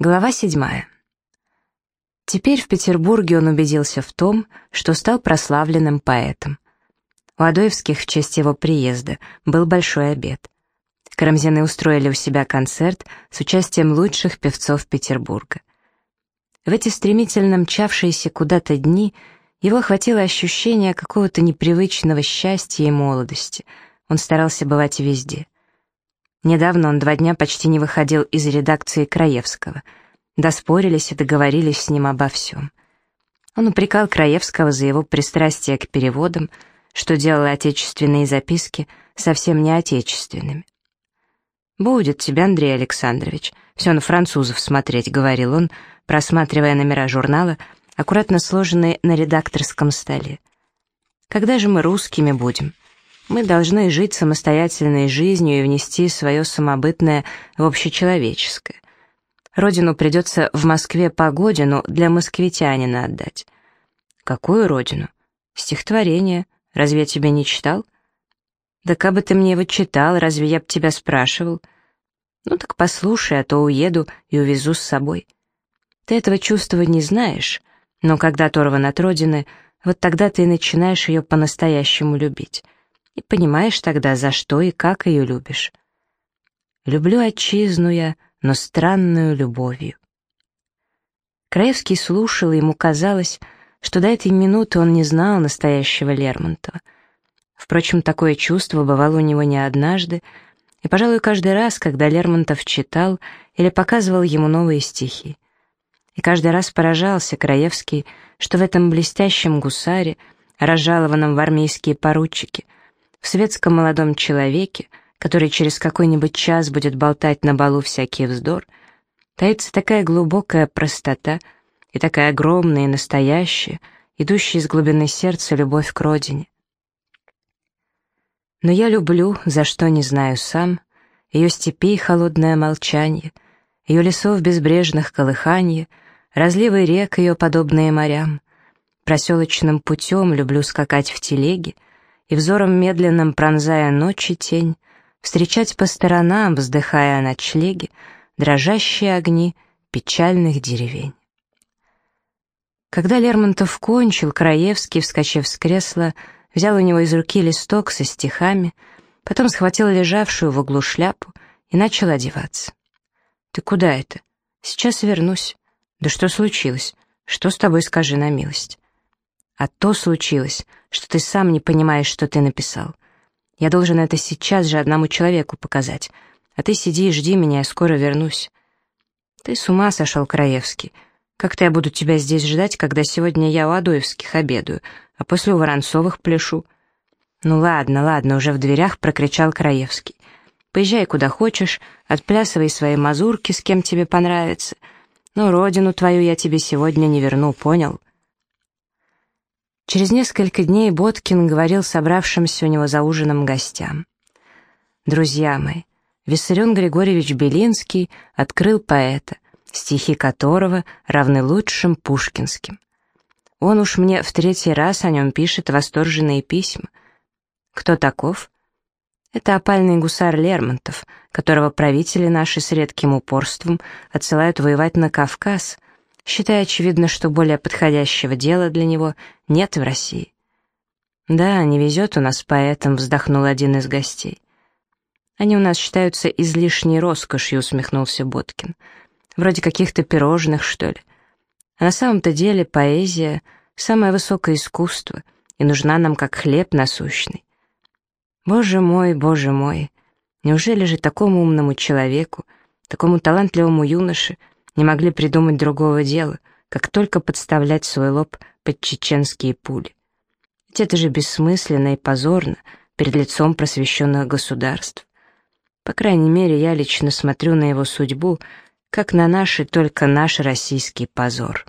Глава седьмая. Теперь в Петербурге он убедился в том, что стал прославленным поэтом. У Адоевских в честь его приезда был большой обед. Карамзины устроили у себя концерт с участием лучших певцов Петербурга. В эти стремительно мчавшиеся куда-то дни его охватило ощущение какого-то непривычного счастья и молодости. Он старался бывать везде — Недавно он два дня почти не выходил из редакции Краевского. Доспорились и договорились с ним обо всем. Он упрекал Краевского за его пристрастие к переводам, что делало отечественные записки совсем не отечественными. «Будет тебе, Андрей Александрович, все на французов смотреть», — говорил он, просматривая номера журнала, аккуратно сложенные на редакторском столе. «Когда же мы русскими будем?» Мы должны жить самостоятельной жизнью и внести свое самобытное в общечеловеческое. Родину придется в Москве Погодину для москвитянина отдать. Какую родину? Стихотворение. Разве я тебя не читал? Да как бы ты мне его читал, разве я б тебя спрашивал? Ну так послушай, а то уеду и увезу с собой. Ты этого чувства не знаешь, но когда оторван от родины, вот тогда ты и начинаешь ее по-настоящему любить и понимаешь тогда, за что и как ее любишь. Люблю отчизну я, но странную любовью. Краевский слушал, и ему казалось, что до этой минуты он не знал настоящего Лермонтова. Впрочем, такое чувство бывало у него не однажды, и, пожалуй, каждый раз, когда Лермонтов читал или показывал ему новые стихи. И каждый раз поражался Краевский, что в этом блестящем гусаре, разжалованном в армейские поручики — в светском молодом человеке, который через какой-нибудь час будет болтать на балу всякий вздор, таится такая глубокая простота и такая огромная и настоящая, идущая из глубины сердца любовь к родине. Но я люблю, за что не знаю сам, ее степей холодное молчанье, ее лесов безбрежных колыханье, разливы рек ее, подобные морям. Проселочным путем люблю скакать в телеге — и взором медленным пронзая ночи тень, встречать по сторонам, вздыхая о ночлеге, дрожащие огни печальных деревень. Когда Лермонтов кончил, Краевский, вскочив с кресла, взял у него из руки листок со стихами, потом схватил лежавшую в углу шляпу и начал одеваться. «Ты куда это?» «Сейчас вернусь». «Да что случилось? Что с тобой, скажи на милость?» А то случилось, что ты сам не понимаешь, что ты написал. Я должен это сейчас же одному человеку показать. А ты сиди и жди меня, я скоро вернусь. Ты с ума сошел, Краевский. Как-то я буду тебя здесь ждать, когда сегодня я у Адоевских обедаю, а после у Воронцовых пляшу. Ну ладно, ладно, уже в дверях прокричал Краевский. Поезжай куда хочешь, отплясывай свои мазурки, с кем тебе понравится. Но родину твою я тебе сегодня не верну, понял? Через несколько дней Боткин говорил собравшимся у него за ужином гостям. «Друзья мои, Виссарион Григорьевич Белинский открыл поэта, стихи которого равны лучшим пушкинским. Он уж мне в третий раз о нем пишет восторженные письма. Кто таков? Это опальный гусар Лермонтов, которого правители наши с редким упорством отсылают воевать на Кавказ — считая очевидно, что более подходящего дела для него нет в России. «Да, не везет у нас поэтам», — вздохнул один из гостей. «Они у нас считаются излишней роскошью», — усмехнулся Боткин. «Вроде каких-то пирожных, что ли. А на самом-то деле поэзия — самое высокое искусство, и нужна нам как хлеб насущный. Боже мой, боже мой, неужели же такому умному человеку, такому талантливому юноше — не могли придумать другого дела, как только подставлять свой лоб под чеченские пули. Ведь это же бессмысленно и позорно перед лицом просвещенных государств. По крайней мере, я лично смотрю на его судьбу, как на наш и только наш российский позор.